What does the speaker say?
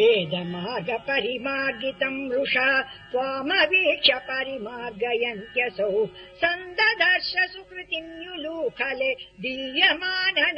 वेदमार्गपरिमार्गितम् माग परिमार्गितम् मृषा परिमार्गयन्त्यसौ सन्ददर्श सुकृतिम् युलूखले दीयमाननवनीतमोतवे।